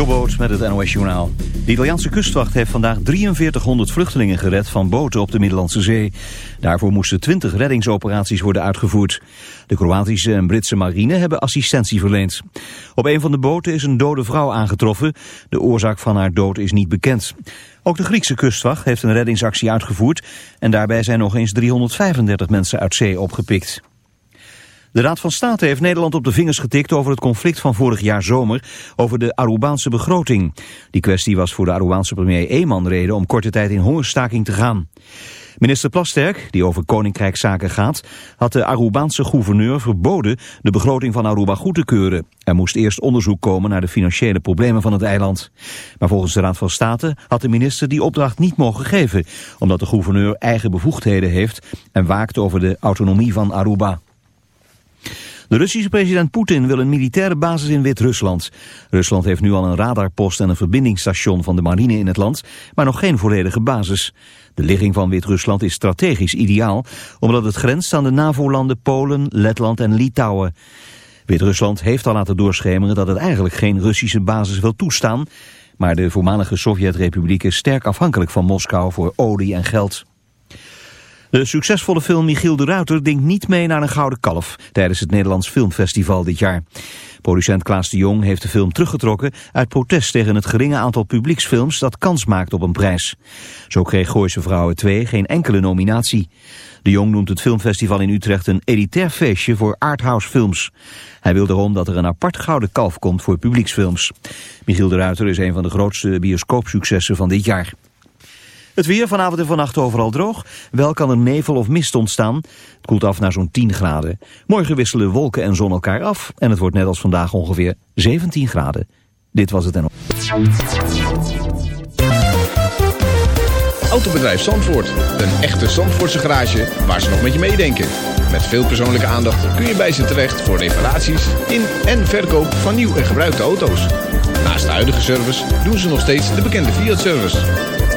Jobboot met het NOS Journaal. De Italiaanse kustwacht heeft vandaag 4300 vluchtelingen gered van boten op de Middellandse Zee. Daarvoor moesten 20 reddingsoperaties worden uitgevoerd. De Kroatische en Britse marine hebben assistentie verleend. Op een van de boten is een dode vrouw aangetroffen. De oorzaak van haar dood is niet bekend. Ook de Griekse kustwacht heeft een reddingsactie uitgevoerd... en daarbij zijn nog eens 335 mensen uit zee opgepikt. De Raad van State heeft Nederland op de vingers getikt over het conflict van vorig jaar zomer over de Arubaanse begroting. Die kwestie was voor de Arubaanse premier Eeman reden om korte tijd in hongerstaking te gaan. Minister Plasterk, die over koninkrijkszaken gaat, had de Arubaanse gouverneur verboden de begroting van Aruba goed te keuren. Er moest eerst onderzoek komen naar de financiële problemen van het eiland. Maar volgens de Raad van State had de minister die opdracht niet mogen geven, omdat de gouverneur eigen bevoegdheden heeft en waakt over de autonomie van Aruba. De Russische president Poetin wil een militaire basis in Wit-Rusland. Rusland heeft nu al een radarpost en een verbindingsstation van de marine in het land, maar nog geen volledige basis. De ligging van Wit-Rusland is strategisch ideaal, omdat het grenst aan de NAVO-landen Polen, Letland en Litouwen. Wit-Rusland heeft al laten doorschemeren dat het eigenlijk geen Russische basis wil toestaan, maar de voormalige Sovjet-republiek is sterk afhankelijk van Moskou voor olie en geld. De succesvolle film Michiel de Ruiter denkt niet mee naar een gouden kalf tijdens het Nederlands Filmfestival dit jaar. Producent Klaas de Jong heeft de film teruggetrokken uit protest tegen het geringe aantal publieksfilms dat kans maakt op een prijs. Zo kreeg Gooise Vrouwen 2 geen enkele nominatie. De Jong noemt het filmfestival in Utrecht een elitair feestje voor arthouse films. Hij wil daarom dat er een apart gouden kalf komt voor publieksfilms. Michiel de Ruiter is een van de grootste bioscoopsuccessen van dit jaar. Het weer vanavond en vannacht overal droog. Wel kan er nevel of mist ontstaan. Het koelt af naar zo'n 10 graden. Morgen wisselen wolken en zon elkaar af. En het wordt net als vandaag ongeveer 17 graden. Dit was het en... Autobedrijf Zandvoort. Een echte Zandvoortse garage waar ze nog met je meedenken. Met veel persoonlijke aandacht kun je bij ze terecht voor reparaties in en verkoop van nieuw en gebruikte auto's. Naast de huidige service doen ze nog steeds de bekende Fiat-service.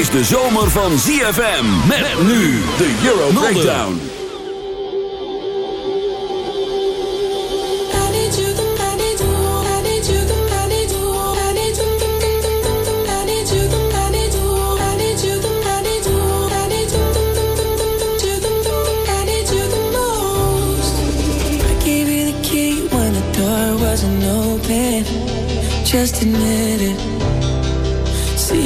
Is de zomer van ZFM. Met nu de Euro Breakdown. Gave you the key when the door wasn't open. Just admit it.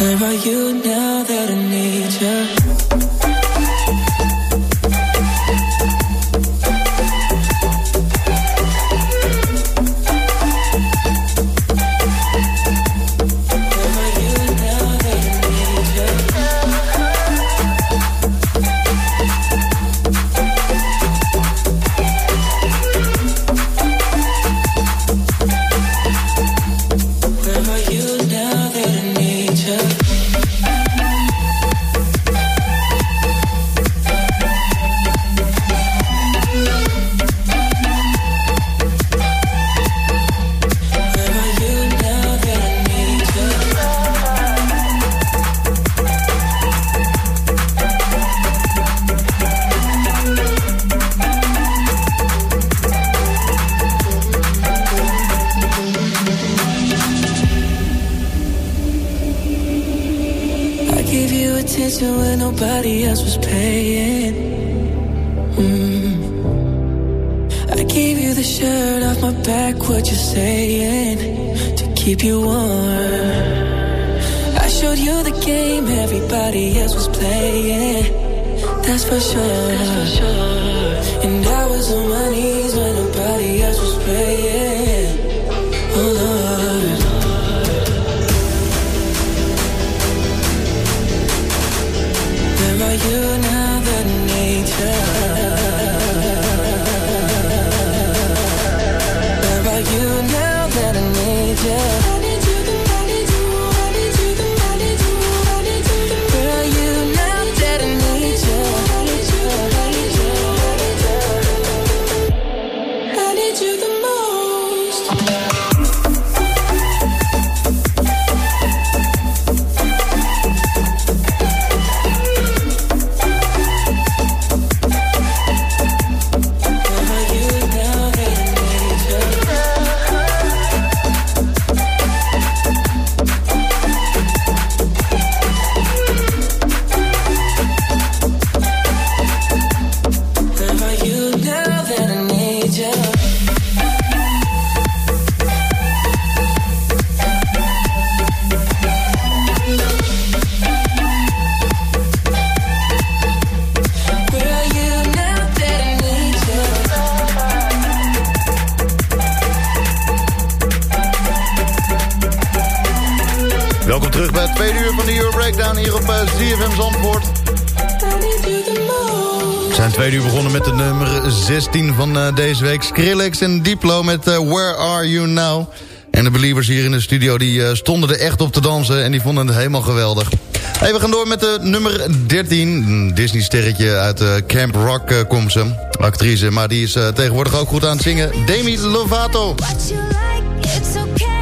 where are you now Nobody else was playing. That's for sure. That's for sure. And I was the money. Eh, deze week. Skrillex en Diplo met eh, Where Are You Now? En de believers hier in de studio die eh, stonden er echt op te dansen... en die vonden het helemaal geweldig. Hey, we gaan door met de nummer 13. Disney-sterretje uit Camp Rock komt ze. Actrice, maar die is tegenwoordig ook goed aan het zingen. Demi Lovato. What you like, it's okay.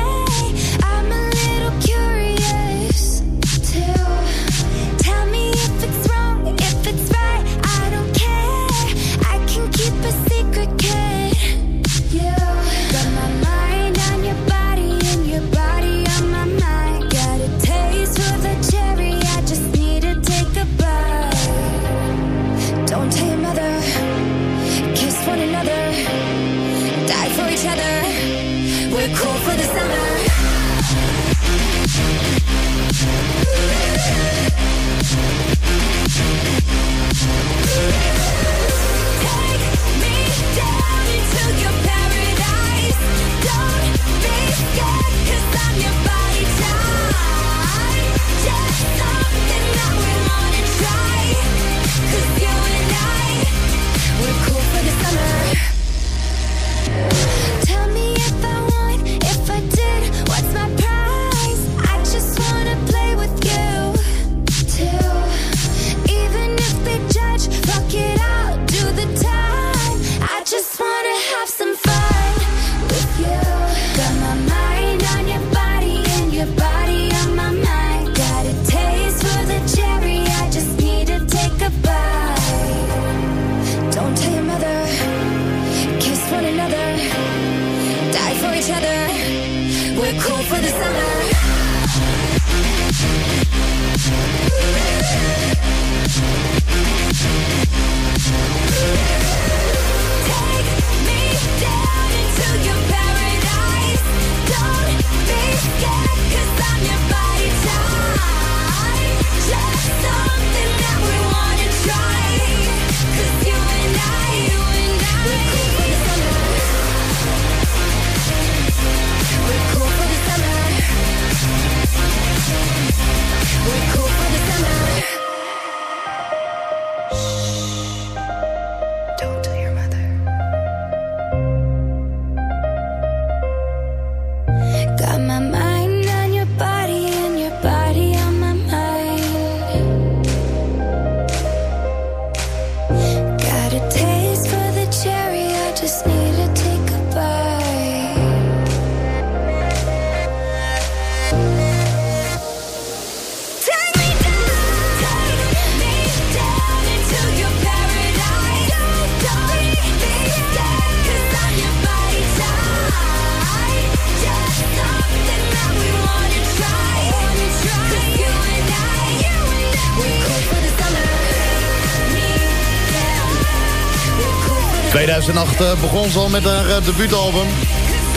2008 eh, begon ze al met haar eh, debuutalbum.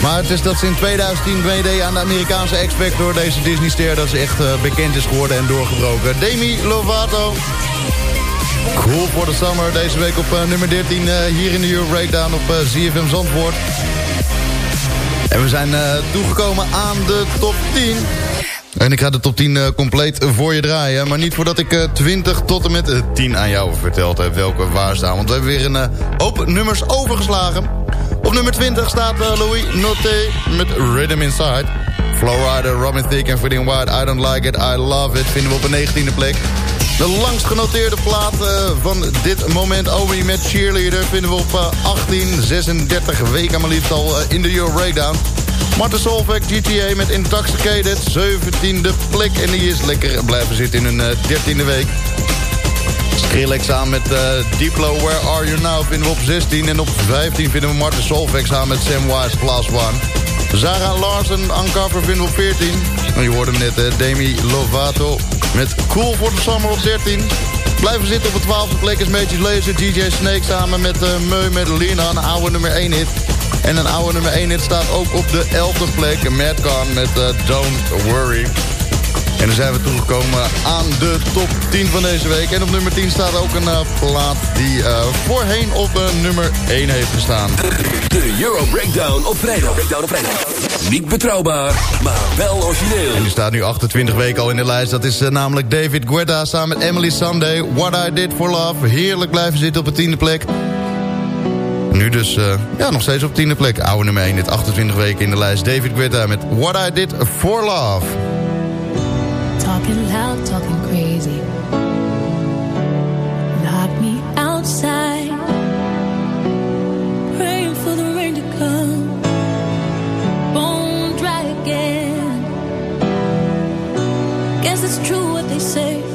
Maar het is dat ze in 2010 meedeed aan de Amerikaanse X-Factor... deze Disney-ster dat ze echt eh, bekend is geworden en doorgebroken. Demi Lovato. Cool for the Summer. Deze week op nummer 13 eh, hier in de Euro Breakdown op ZFM Zandvoort. En we zijn toegekomen aan de top 10. En ik ga de top 10 eh, compleet voor je draaien. Maar niet voordat ik eh, 20 tot en met eh, 10 aan jou verteld heb welke waar staan. Want we hebben weer een eh, hoop nummers overgeslagen. Op nummer 20 staat eh, Louis Noté met Rhythm Inside. Flowrider, Robin Thicke en Footing White. I Don't Like It, I Love It vinden we op een 19e plek. De langst genoteerde plaat eh, van dit moment, Omi met Cheerleader... vinden we op eh, 18, 36 weken maar liefst al eh, in de Euro Breakdown. Martin Solveig, GTA met Intoxicated, 17e plek. En die is lekker blijven zitten in eh, 13e week. Skrillex samen met eh, Diplo, Where Are You Now vinden we op 16. En op 15 vinden we Martin Solveig samen met Sam Wise, Plus One. Zara Larsen, Uncover vinden we op 14. En je hoorde hem net, eh, Demi Lovato met Cool for the Summer op 13. Blijven zitten op de 12e plek is Mages Laser, DJ Snake samen met uh, Meu met Lina, een oude nummer 1 hit. En een oude nummer 1 hit staat ook op de 11e plek, Madcon met eh, Don't Worry. En dan zijn we toegekomen aan de top 10 van deze week. En op nummer 10 staat ook een uh, plaat die uh, voorheen op uh, nummer 1 heeft gestaan. De Euro Breakdown op vrijdag. Breakdown op vrijdag. Niet betrouwbaar, maar wel origineel. En die staat nu 28 weken al in de lijst. Dat is namelijk David Guetta samen met Emily Sunday. What I Did For Love. Heerlijk blijven zitten op de tiende plek. Nu dus, ja, nog steeds op tiende plek. Oude nummer 1, dit 28 weken in de lijst. David Guetta met What I Did For Love. Talking loud, talking crazy. Lock me outside. Praying for the rain to come. Bone dry again. Guess it's true what they say.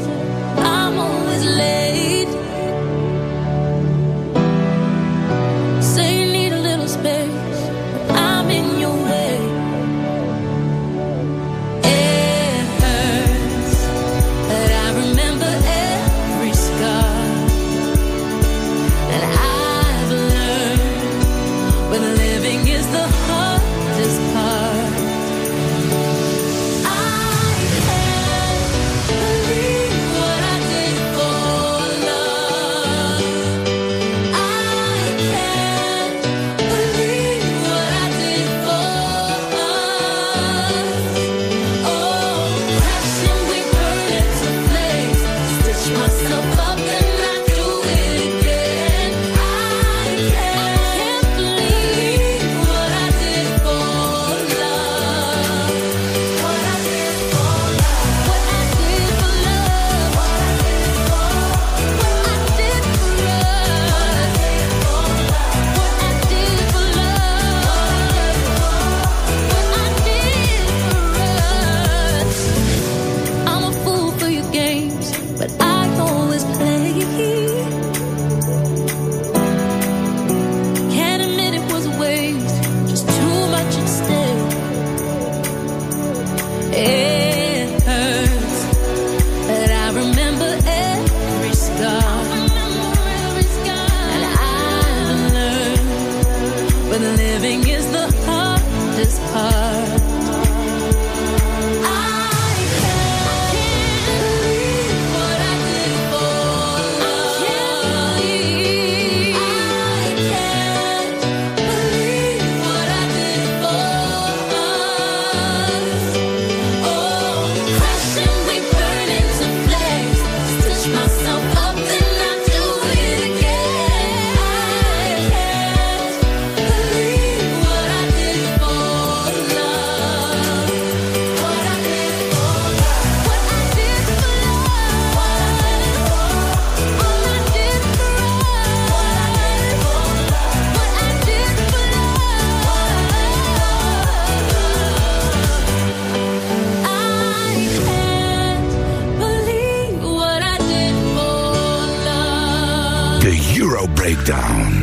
Breakdown.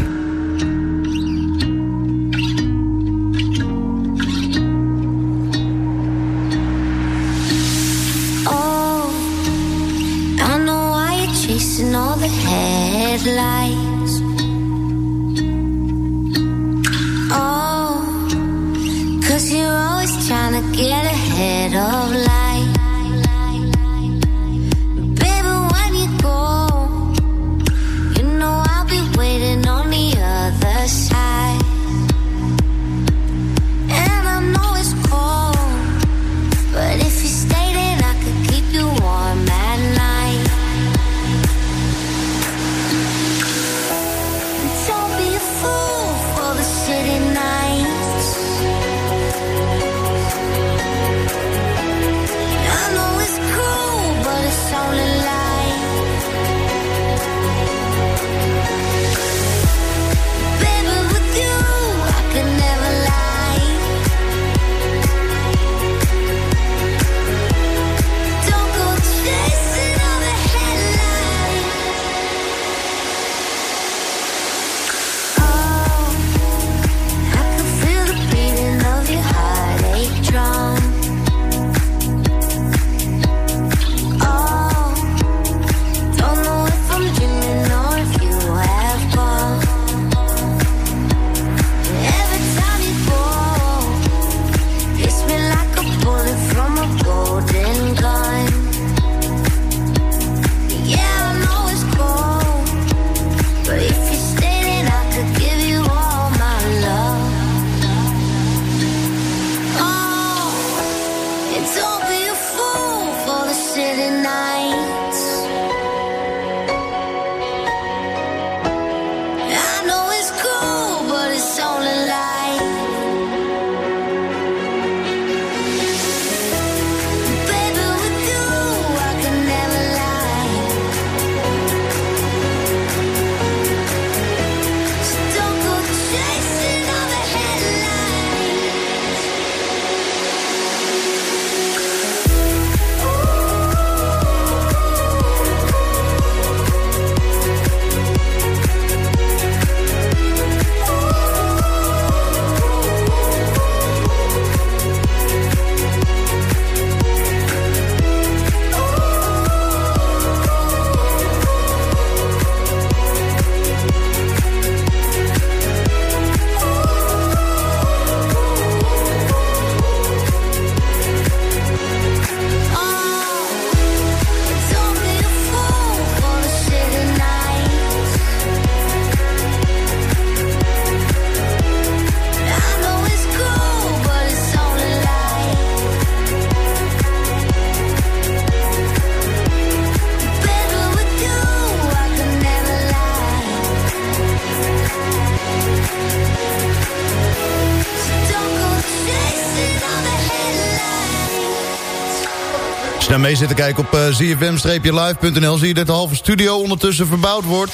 Mee zit te kijken op uh, zfm-live.nl... zie je dat de halve studio ondertussen verbouwd wordt.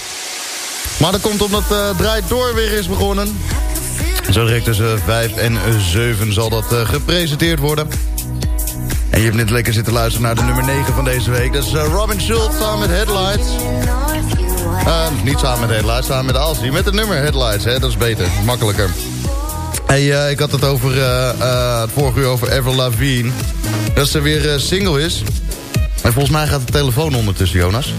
Maar dat komt omdat uh, Draait Door weer is begonnen. Zo direct tussen 5 en 7 zal dat gepresenteerd worden. En je hebt net lekker zitten luisteren naar de nummer 9 van deze week. Dat is Robin Schultz samen met Headlights. Niet samen met Headlights, samen met Alcy. Met het nummer Headlights, hè? dat is beter, makkelijker. Hey, ik had het over het vorige uur over Avril Lavigne. Dat ze weer single is. En volgens mij gaat de telefoon ondertussen, Jonas.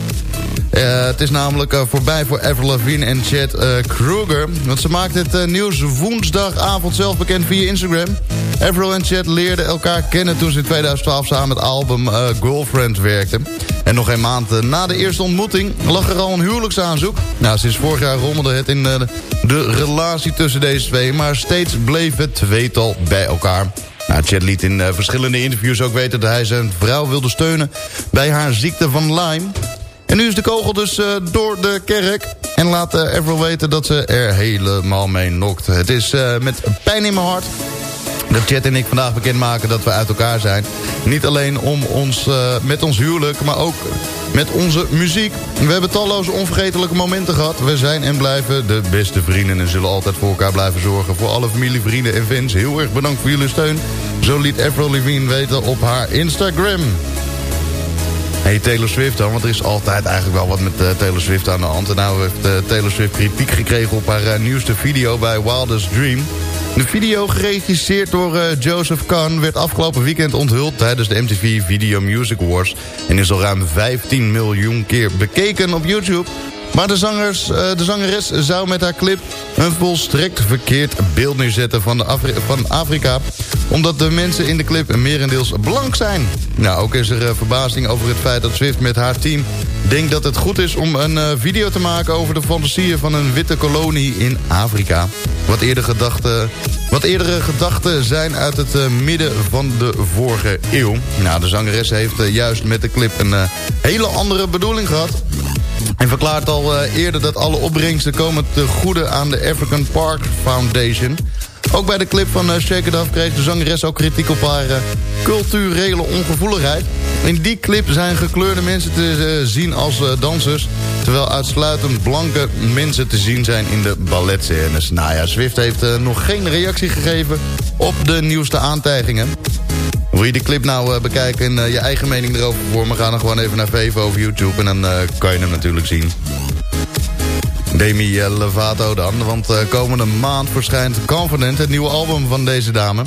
Uh, het is namelijk uh, voorbij voor Avril Lavigne en Chad uh, Kruger. Want ze maakte het nieuws woensdagavond zelf bekend via Instagram. Avril en Chad leerden elkaar kennen toen ze in 2012 samen het album Girlfriend werkten. En nog een maand na de eerste ontmoeting lag er al een huwelijksaanzoek. Nou, sinds vorig jaar rommelde het in de relatie tussen deze twee... maar steeds bleef het tweetal bij elkaar. Nou, Chad liet in verschillende interviews ook weten dat hij zijn vrouw wilde steunen... bij haar ziekte van Lyme... En nu is de kogel dus uh, door de kerk. En laat Avril weten dat ze er helemaal mee nokt. Het is met pijn in mijn hart dat Chat en ik vandaag bekendmaken dat we uit elkaar zijn. Niet alleen om ons, met ons huwelijk, maar ook met onze muziek. We hebben talloze onvergetelijke momenten gehad. We zijn en blijven de beste vrienden en zullen altijd voor elkaar blijven zorgen. Voor alle familie, vrienden en fans, heel erg bedankt voor jullie steun. Zo liet Avril Lavigne weten op haar Instagram. Hey, Taylor Swift dan, want er is altijd eigenlijk wel wat met uh, Taylor Swift aan de hand. En nou heeft uh, Taylor Swift kritiek gekregen op haar nieuwste video bij Wildest Dream. De video, geregisseerd door Joseph Kahn, werd afgelopen weekend onthuld tijdens de MTV Video Music Awards. En is al ruim 15 miljoen keer bekeken op YouTube. Maar de, zangers, de zangeres zou met haar clip een volstrekt verkeerd beeld neerzetten van, de van Afrika. Omdat de mensen in de clip merendeels blank zijn. Nou, ook is er verbazing over het feit dat Swift met haar team denkt dat het goed is om een video te maken over de fantasieën van een witte kolonie in Afrika. Wat, eerder gedachte, wat eerdere gedachten zijn uit het uh, midden van de vorige eeuw. Nou, de zangeres heeft uh, juist met de clip een uh, hele andere bedoeling gehad. En verklaart al eerder dat alle opbrengsten komen te goede aan de African Park Foundation. Ook bij de clip van Shake It kreeg de zangeres ook kritiek op haar culturele ongevoeligheid. In die clip zijn gekleurde mensen te zien als dansers... terwijl uitsluitend blanke mensen te zien zijn in de balletscènes. Nou ja, Swift heeft nog geen reactie gegeven op de nieuwste aantijgingen. Wil je die clip nou uh, bekijken en uh, je eigen mening erover vormen... ga dan gewoon even naar Vevo over YouTube en dan kan je hem natuurlijk zien. Demi Lovato dan, want komende maand verschijnt Confident... het nieuwe album van deze dame.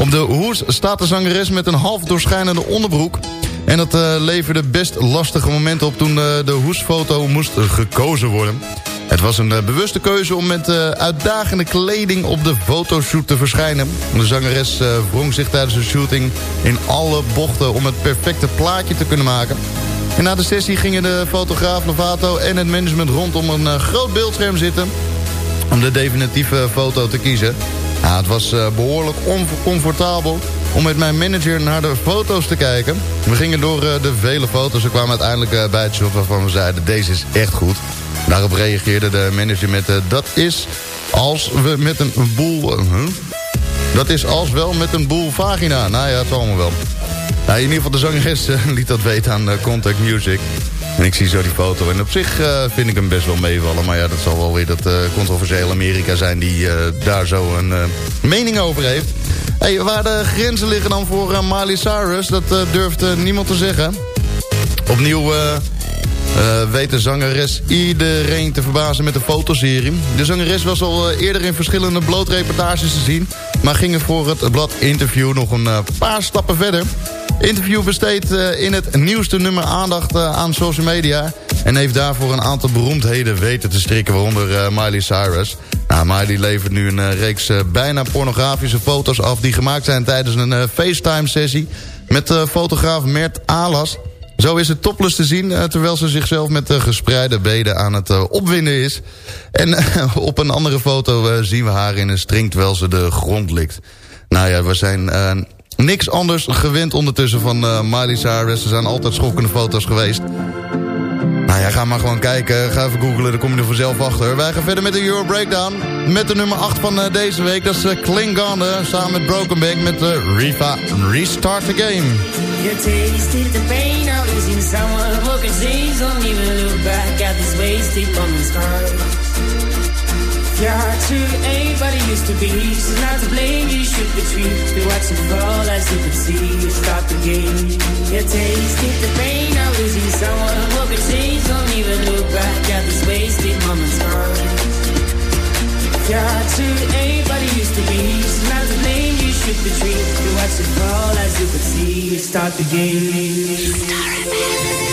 Op de hoes staat de zangeres met een half doorschijnende onderbroek... En dat leverde best lastige momenten op toen uh, de hoesfoto moest gekozen worden. Het was een uh, bewuste keuze om met uitdagende kleding op de fotoshoot te verschijnen. De zangeres wrong zich tijdens de shooting in alle bochten om het perfecte plaatje te kunnen maken. En na de sessie gingen de fotograaf Lovato en het management rondom een groot beeldscherm zitten... om de definitieve foto te kiezen. Het was behoorlijk oncomfortabel om met mijn manager naar de foto's te kijken. We gingen door de vele foto's en kwamen uiteindelijk bij het shot waarvan we zeiden... deze is echt goed. Daarop reageerde de manager met... Uh, dat is als we met een boel... Huh? Dat is als wel met een boel vagina. Nou ja, het allemaal wel. Nou, in ieder geval de zangeres liet dat weten aan Contact Music. En ik zie zo die foto. En op zich vind ik hem best wel meevallen. Maar ja, dat zal wel weer dat controversiële Amerika zijn... die daar zo een mening over heeft. Hey, waar de grenzen liggen dan voor uh, Miley Cyrus, dat uh, durft uh, niemand te zeggen. Opnieuw weet de zangeres iedereen te verbazen met de fotoserie. De zangeres was al eerder in verschillende blootreportages te zien... maar ging er voor het blad Interview nog een paar stappen verder. Interview besteedt in het nieuwste nummer aandacht aan social media... en heeft daarvoor een aantal beroemdheden weten te strikken, waaronder Miley Cyrus... Nou, Miley levert nu een uh, reeks uh, bijna pornografische foto's af... die gemaakt zijn tijdens een uh, FaceTime-sessie... met fotograaf Mert Alas. Zo is het topless te zien... terwijl ze zichzelf met gespreide beden aan het opwinden is. En op een andere foto zien we haar in een string... terwijl ze de grond likt. Nou ja, we zijn niks anders gewend ondertussen van Miley Cyrus. Er zijn altijd schokkende foto's geweest. Nou ja, ga maar gewoon kijken. Ga even googlen, dan kom je er vanzelf achter. Wij gaan verder met de Euro Breakdown. Met de nummer 8 van eh, deze week. Dat is eh, Klingande samen met Broken Bank met de Riva Restart the Game. You're too anybody used to be. She's not to blame, you shoot the tree. watch watching fall as you can see. You stop the game. Your taste, take the pain out, losing someone. Hope it change, don't even look back at this wasted moments gone. You're too anybody used to be. She's not to blame, you shoot the tree. watch watching fall as you can see. You start the game. Star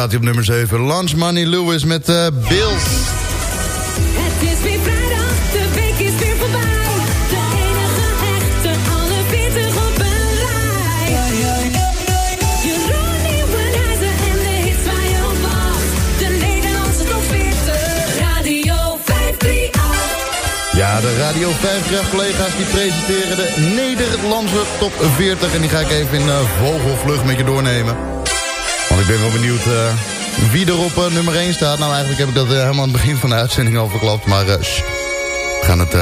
staat hij op nummer 7. Lunch Money Lewis met eh, Bills. Het is weer vrijdag, de week is weer voorbij. De enige echte, alle 40 op een rij. Jeroen Nieuwenhuizen en de hits waar je op wacht. De Nederlandse top 40, Radio 538. Ja, de Radio 5 collega's die presenteren de Nederlandse top 40. En die ga ik even in eh, vogelvlucht met je doornemen. Ik ben wel benieuwd eh, wie er op eh, nummer 1 staat. Nou, eigenlijk heb ik dat eh, helemaal aan het begin van de uitzending al verklapt. Maar we gaan het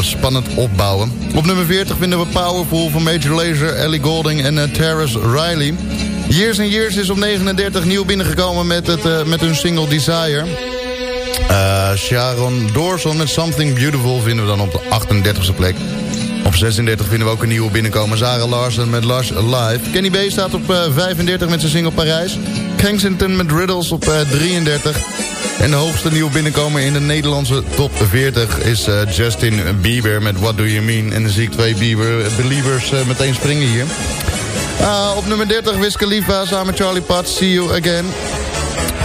spannend opbouwen. Op nummer 40 vinden we Powerful van Major Lazer, Ellie Golding en Terrace Riley. Years and Years is op 39 nieuw binnengekomen met, het, met hun single Desire. Sharon Dawson met Something Beautiful vinden we dan op de 38e plek. Op 36 vinden we ook een nieuwe binnenkomen. Sarah Larsen met Lush Alive. Kenny B staat op eh, 35 met zijn single Parijs. Kensington met Riddles op eh, 33. En de hoogste nieuwe binnenkomen in de Nederlandse top 40 is eh, Justin Bieber met What Do You Mean. En dan zie ik twee Bieber believers eh, meteen springen hier. Ah, op nummer 30 Wiz Khalifa samen met Charlie Pat, See You Again.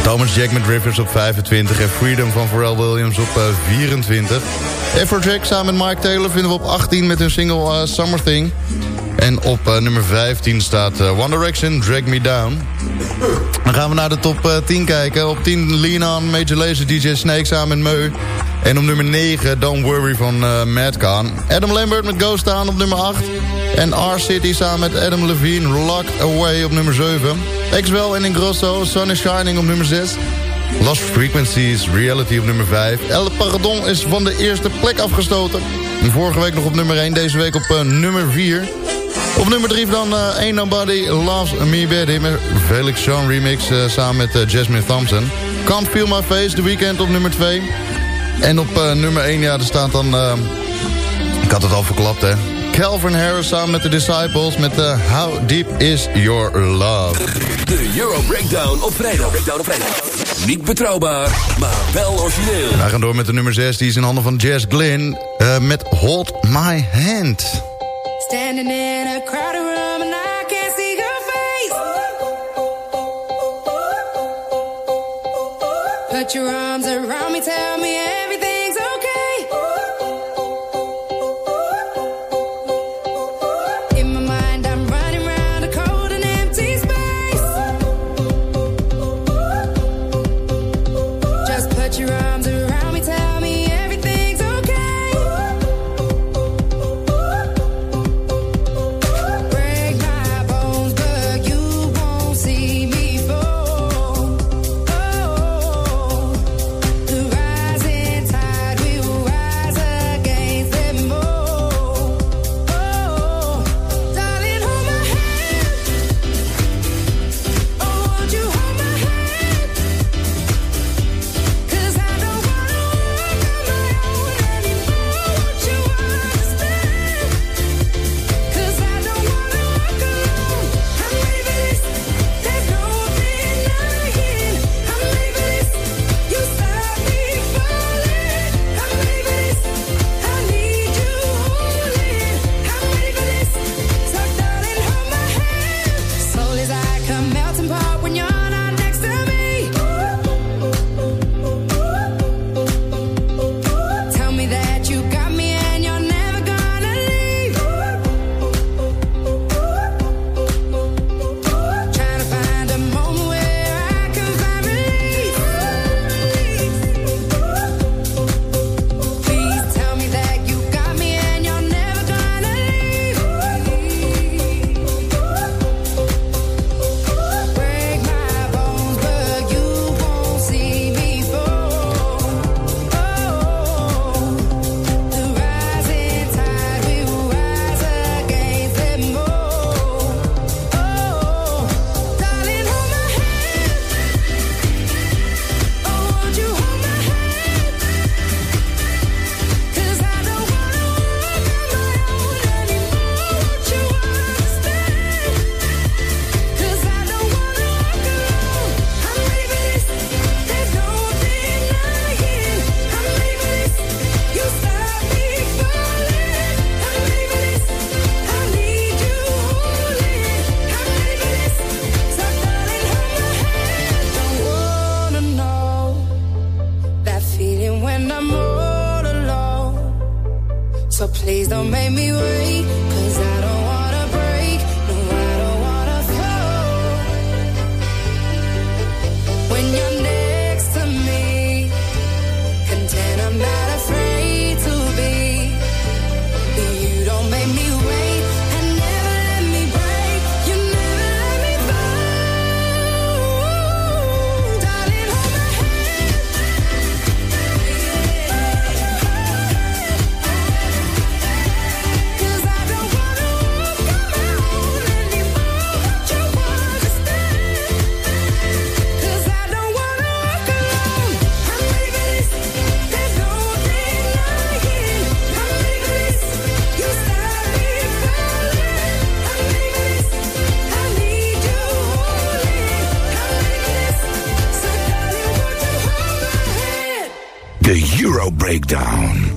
Thomas Jack met Rivers op 25 en Freedom van Pharrell Williams op eh, 24. Afrojack samen met Mike Taylor vinden we op 18 met hun single eh, Summer Thing. En op eh, nummer 15 staat One Direction, Drag Me Down. Dan gaan we naar de top eh, 10 kijken. Op 10 Lean Major Lazer, DJ Snake samen met Meu. En op nummer 9 Don't Worry van uh. Adam Lambert met Ghost Town op nummer 8. En R-City samen met Adam Levine, Locked Away op nummer 7. Exwell en Ingrosso, Sun is Shining op nummer 6. Lost Frequencies, Reality op nummer 5. El Pardon is van de eerste plek afgestoten. En vorige week nog op nummer 1, deze week op uh, nummer 4. Op nummer 3 dan uh, Ain't Nobody Loves Me Better met Felix Jean remix samen met Jasmine Thompson. Can't Feel My Face, The Weekend op nummer 2. En op uh, nummer 1, ja, er staat dan... Uh, ik had het al verklapt, hè. Calvin Harris samen met de Disciples met uh, How Deep Is Your Love. De Euro Breakdown op vrijdag. Breakdown op vrijdag. Niet betrouwbaar, maar wel origineel. Wij gaan door met de nummer 6, die is in handen van Jess Glynn uh, met Hold My Hand. Standing in a crowded room and I can't see your face. Put your arms around me, tell me The Euro Breakdown.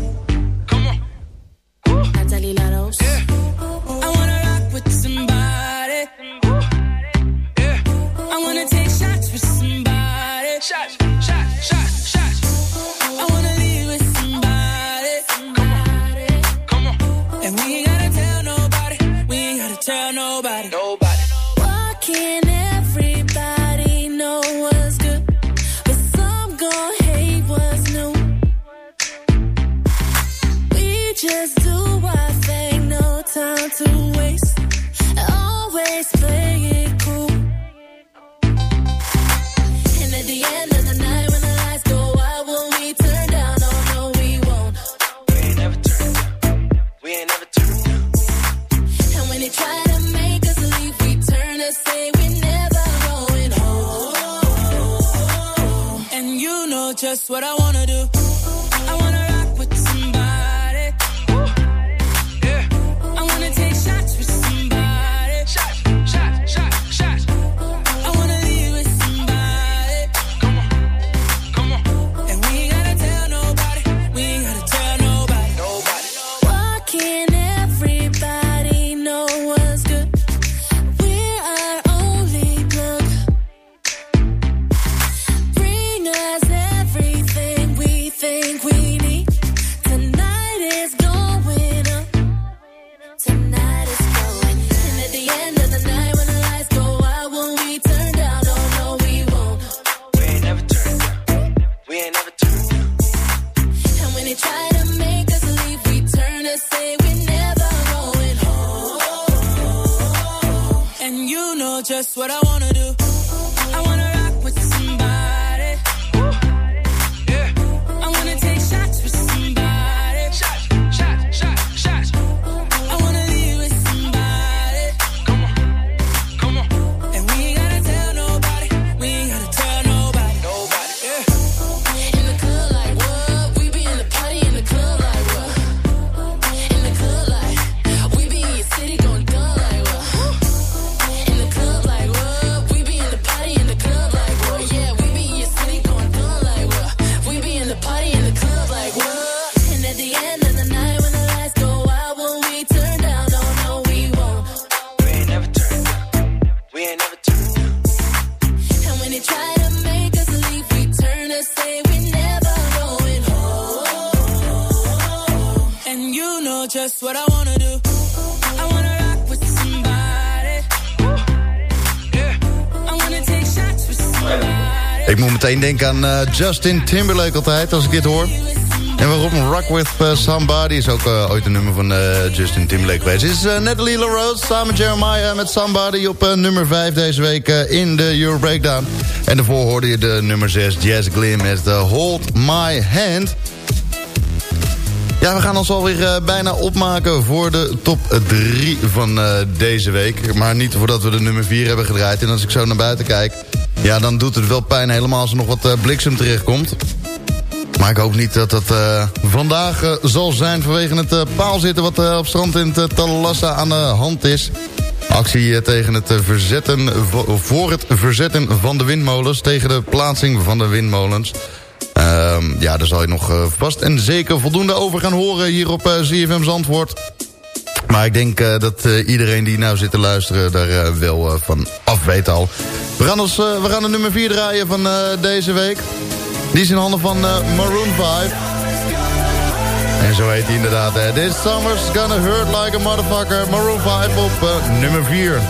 That's what I wanna do. aan eh, Justin Timberlake altijd, als ik dit hoor. En waarom Rock With eh, Somebody is ook eh, ooit een nummer van Justin Timberlake geweest. Is Natalie LaRose samen met Jeremiah met Somebody op nummer 5 deze week in de Euro Breakdown. En daarvoor hoorde je de nummer 6 Jazz Glim met de Hold My Hand. Ja, we gaan ons alweer bijna opmaken voor de top 3 van deze week. Maar niet voordat we de nummer 4 hebben gedraaid. En als ik zo naar buiten kijk, ja, dan doet het wel pijn helemaal als er nog wat eh, bliksem terechtkomt. Maar ik hoop niet dat dat eh, vandaag eh, zal zijn vanwege het paal paalzitten... wat op strand in het Talassa aan de hand is. Actie tegen het verzetten, voor het verzetten van de windmolens... tegen de plaatsing van de windmolens. Ehm, ja, daar zal je nog vast en zeker voldoende over gaan horen... hier op ZFM Zandvoort. Maar ik denk eh, dat eh, iedereen die nou zit te luisteren daar eh, wel van af weet al. We gaan, ons, we gaan de nummer 4 draaien van deze week. Die is in handen van Maroon 5. En zo heet hij inderdaad. This summer's gonna hurt like a motherfucker. Maroon 5 op nummer 4.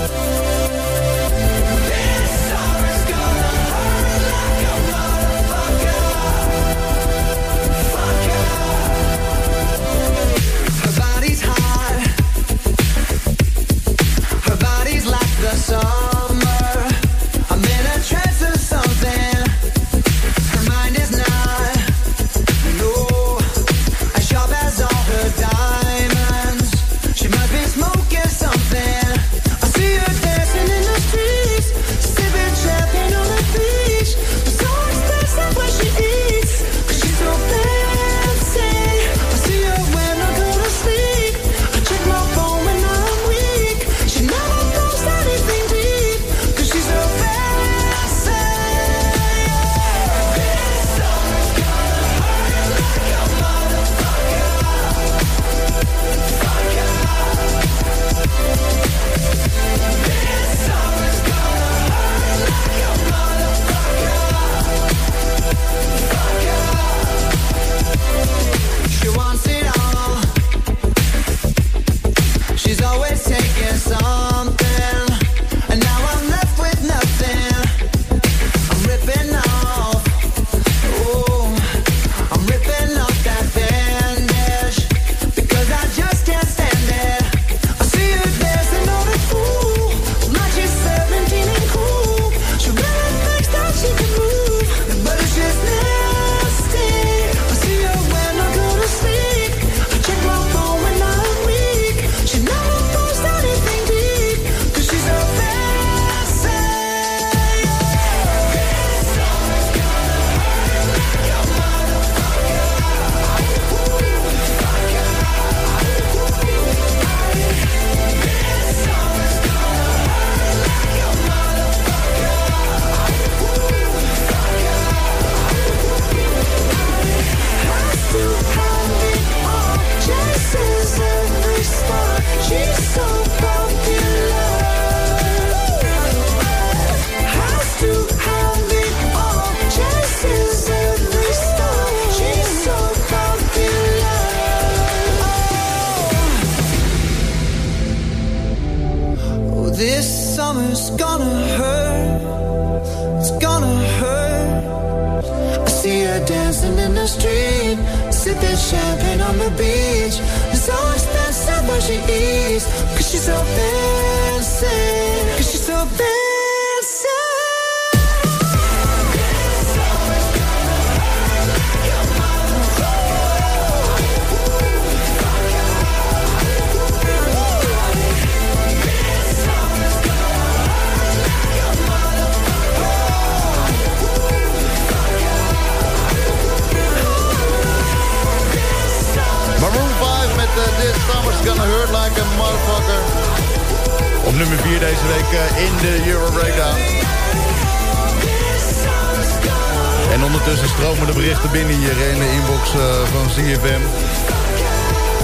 Ondertussen stromen de berichten binnen hier in de inbox eh, van CFM.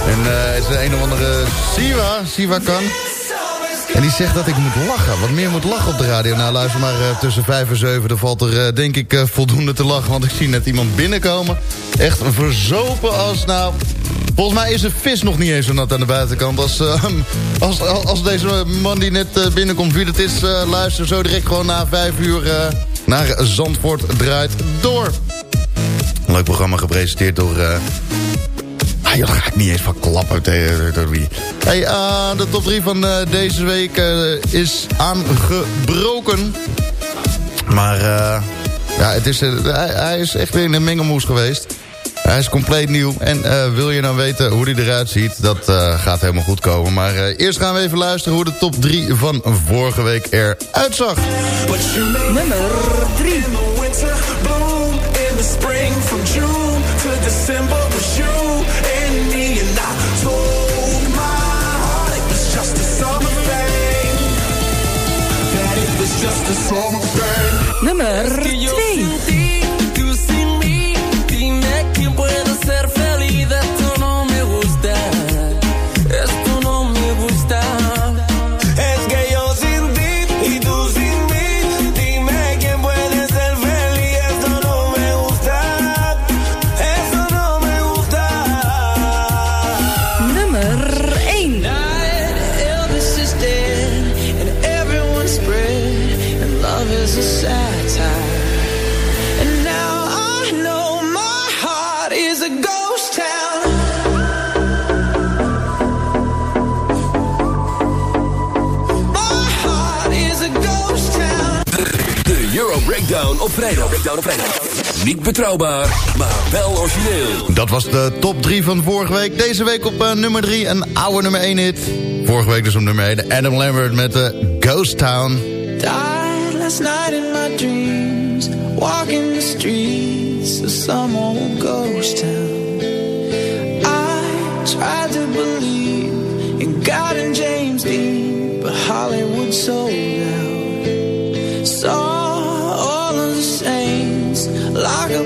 En eh, het is de een of andere Siva, Siva kan. En die zegt dat ik moet lachen. Wat meer moet lachen op de radio. Nou, luister maar eh, tussen 5 en 7. Er valt er eh, denk ik eh, voldoende te lachen. Want ik zie net iemand binnenkomen. Echt verzopen als nou... Volgens mij is de vis nog niet eens zo nat aan de buitenkant. Als, eh, als, als, als deze man die net eh, binnenkomt, wie dat is, eh, luister zo direct gewoon na 5 uur eh, naar Zandvoort draait door. Leuk programma gepresenteerd door... eh, Ah, joh, daar ga ik niet eens van klappen tegen door wie. Hey, eh, de top 3 van eh, deze week eh, is aangebroken. Maar eh, ja, het is, eh, hij, hij is echt weer in een mengelmoes geweest. Hij is compleet nieuw. En eh, wil je nou weten hoe hij eruit ziet, dat eh, gaat helemaal goed komen. Maar eh, eerst gaan we even luisteren hoe de top 3 van vorige week eruit zag. Nummer 3. In Breakdown op vrijdag. Breakdown op vrijdag. Niet betrouwbaar, maar wel origineel. Dat was de top 3 van vorige week. Deze week op eh, nummer 3, een oude nummer 1 hit. Vorige week dus op nummer 1, Adam Lambert met de Ghost Town. Died last night in my dreams, walking the streets of some old ghost town. I tried to believe in God and James Dean, but Hollywood sold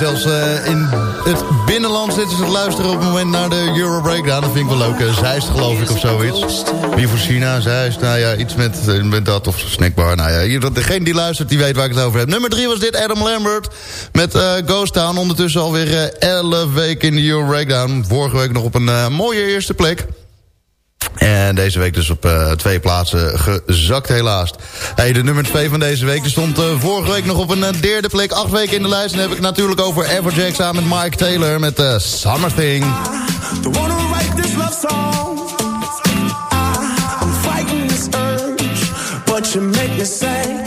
Zelfs eh, in het binnenland zitten ze te luisteren op het moment naar de Euro Breakdown. Dat vind ik wel leuk. eh, Zeist geloof ik of zoiets. Wie voor China, Zeist, nou ja, iets met, eh, met dat of snackbar. Nou ja, degene die luistert, die weet waar ik het over heb. Nummer drie was dit, Adam Lambert met Ghost Town. Ondertussen alweer eh 11 weken in de Euro Breakdown. Vorige week nog op een mooie eerste plek. En deze week dus op eh, twee plaatsen gezakt helaas. Hey, de nummer 2 van deze week stond eh, vorige week nog op een eh, derde plek. Acht weken in de lijst. En dan heb ik natuurlijk over Everjack samen met Mike Taylor met Summer Thing. You make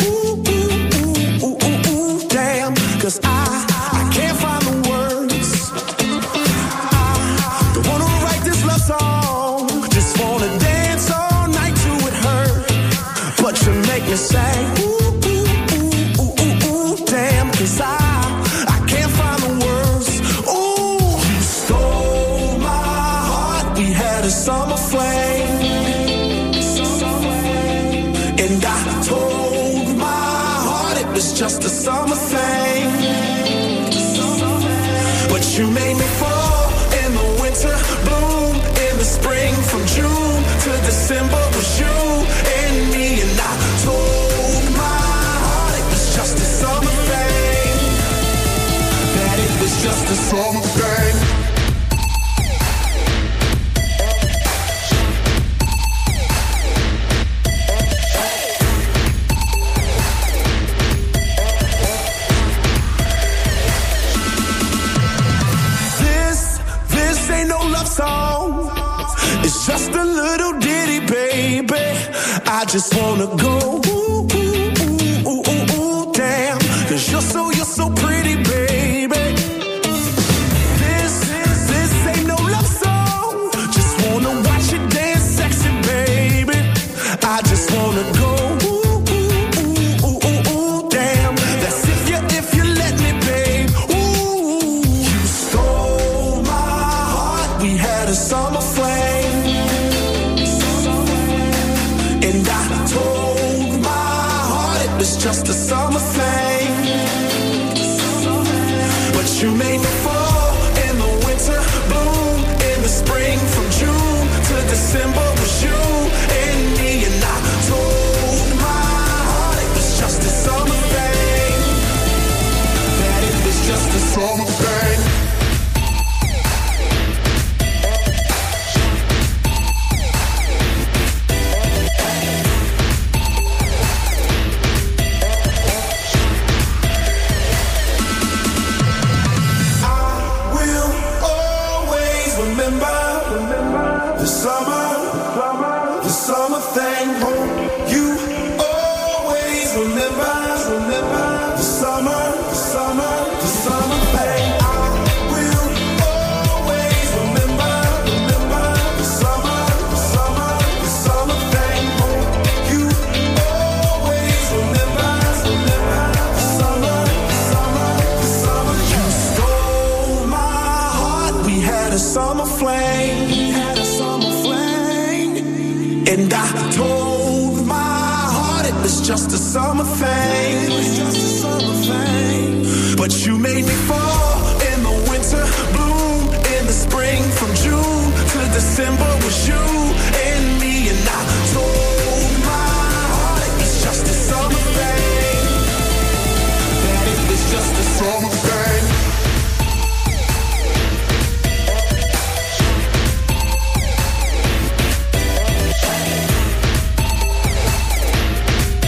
just wanna go.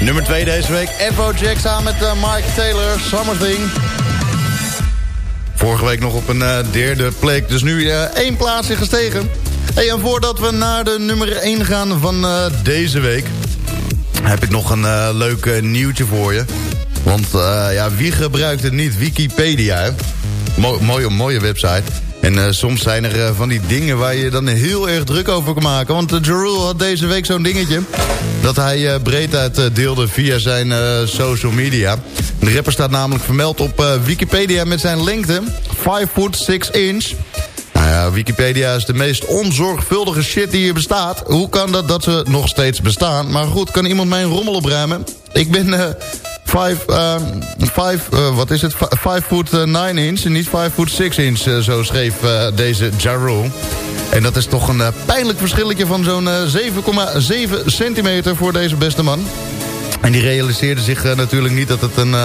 Nummer 2 deze week. Jack samen met eh, Mike Taylor. Summer Thing. Vorige week nog op een eh, derde plek. Dus nu eh, één plaatsje gestegen. En voordat we naar de nummer 1 gaan van deze week... heb ik nog een leuk nieuwtje voor je. Want ja, wie gebruikt het niet? Wikipedia, mooie, mooie website. En eh, soms zijn er eh, van die dingen waar je dan heel erg druk over kan maken. Want uh, had deze week zo'n dingetje... dat hij breed uit deelde via zijn social media. De rapper staat namelijk vermeld op Wikipedia met zijn lengte. 5 foot 6 inch. Nou ja, Wikipedia is de meest onzorgvuldige shit die hier bestaat. Hoe kan dat dat ze nog steeds bestaan? Maar goed, kan iemand mij een rommel opruimen? Ik ben... eh 5, uh, five, uh, wat is het? 5 foot 9 inch en niet 5 foot 6 inch, uh, zo schreef deze Jarul. En dat is toch een pijnlijk verschilletje van zo'n 7,7 centimeter voor deze beste man. En die realiseerde zich natuurlijk niet dat het een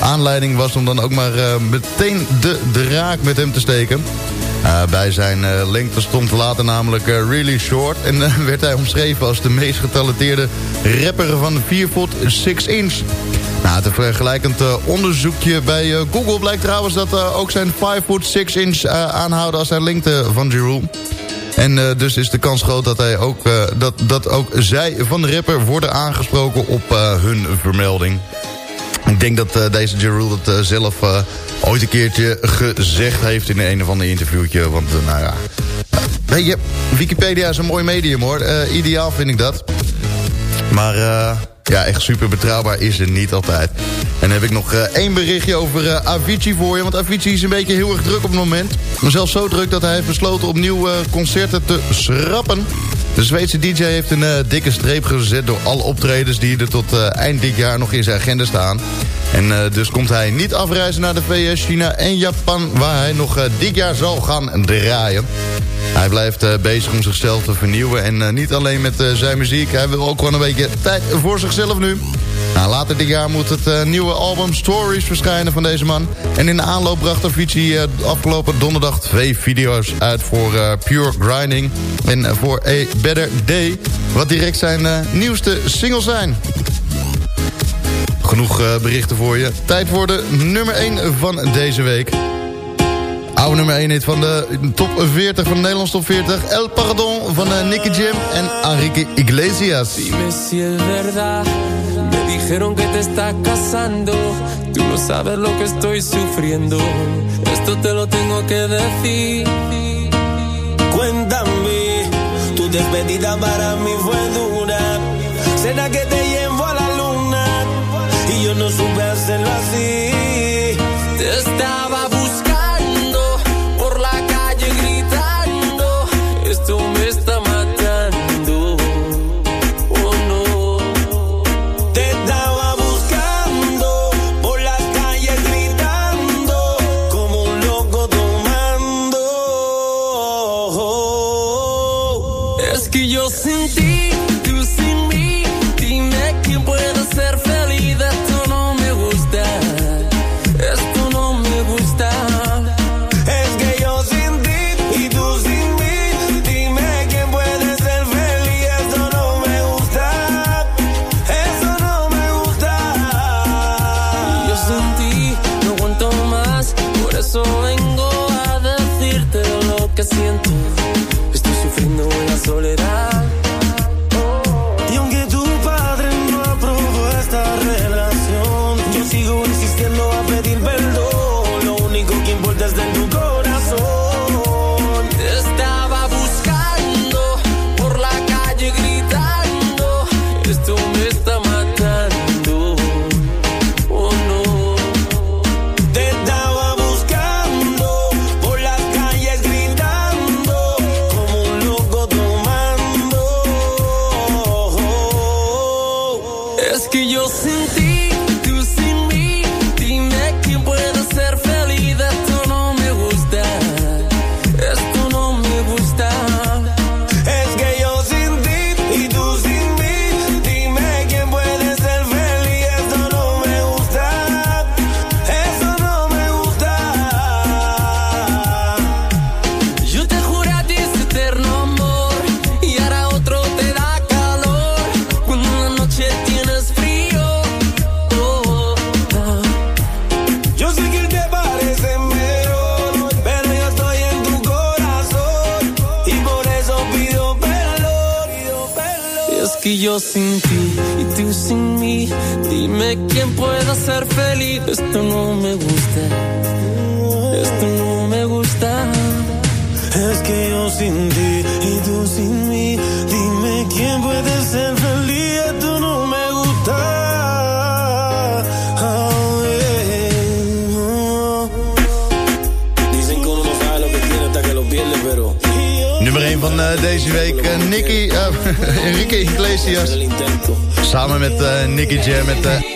aanleiding was... om dan ook maar meteen de draak met hem te steken. Bij zijn lengte stond later namelijk Really Short... en werd hij omschreven als de meest getalenteerde rapper van 4 foot 6 inch. Nou, het vergelijkend uh, onderzoekje bij uh, Google blijkt trouwens... dat uh, ook zijn 5 foot 6 inch aanhouden als zijn lengte van Jeroen. En dus is de kans groot dat, hij ook, dat, dat ook zij van de rapper worden aangesproken op hun vermelding. Ik denk dat deze het uh, zelf ooit een keertje gezegd heeft in een of ander interviewtje. Want nou ja, je, Wikipedia is een mooi medium hoor. Ideaal vind ik dat. Maar ja, echt super betrouwbaar is het niet altijd. En dan heb ik nog uh, één berichtje over uh, Avicii voor je. Want Avicii is een beetje heel erg druk op het moment. Maar zelfs zo druk dat hij heeft besloten opnieuw uh, concerten te schrappen. De Zweedse DJ heeft een dikke streep gezet door alle optredens... die er tot eind dit jaar nog in zijn agenda staan. En uh, dus komt hij niet afreizen naar de VS, China en Japan... waar hij nog uh, dit jaar zal gaan draaien. Hij blijft uh, bezig om zichzelf te vernieuwen. En niet alleen met zijn muziek. Hij wil ook gewoon een beetje tijd voor zichzelf nu. Nou, later dit jaar moet het nieuwe album Stories verschijnen van deze man. En in de aanloop bracht Avicii uh, afgelopen donderdag twee video's uit voor Pure Grinding. En voor A Better Day. Wat direct zijn nieuwste singles zijn. Genoeg eh, berichten voor je. Tijd voor de nummer 1 van deze week. Oude nummer 1 hit van de top 40 van de Nederlands top 40. El Pardon van eh, Nicky Jim en Enrique Iglesias. Dime si es verdad, me dijeron que te estás casando. Tú no sabes lo que estoy sufriendo. Esto te lo tengo que decir. Cuéntame, tu despedida para mí fue dura. Será que te no supe hacerlo así. Te estaba Eh, deze week eh, Nicky, eh, Enrique Iglesias. Samen met Nicky Jam, met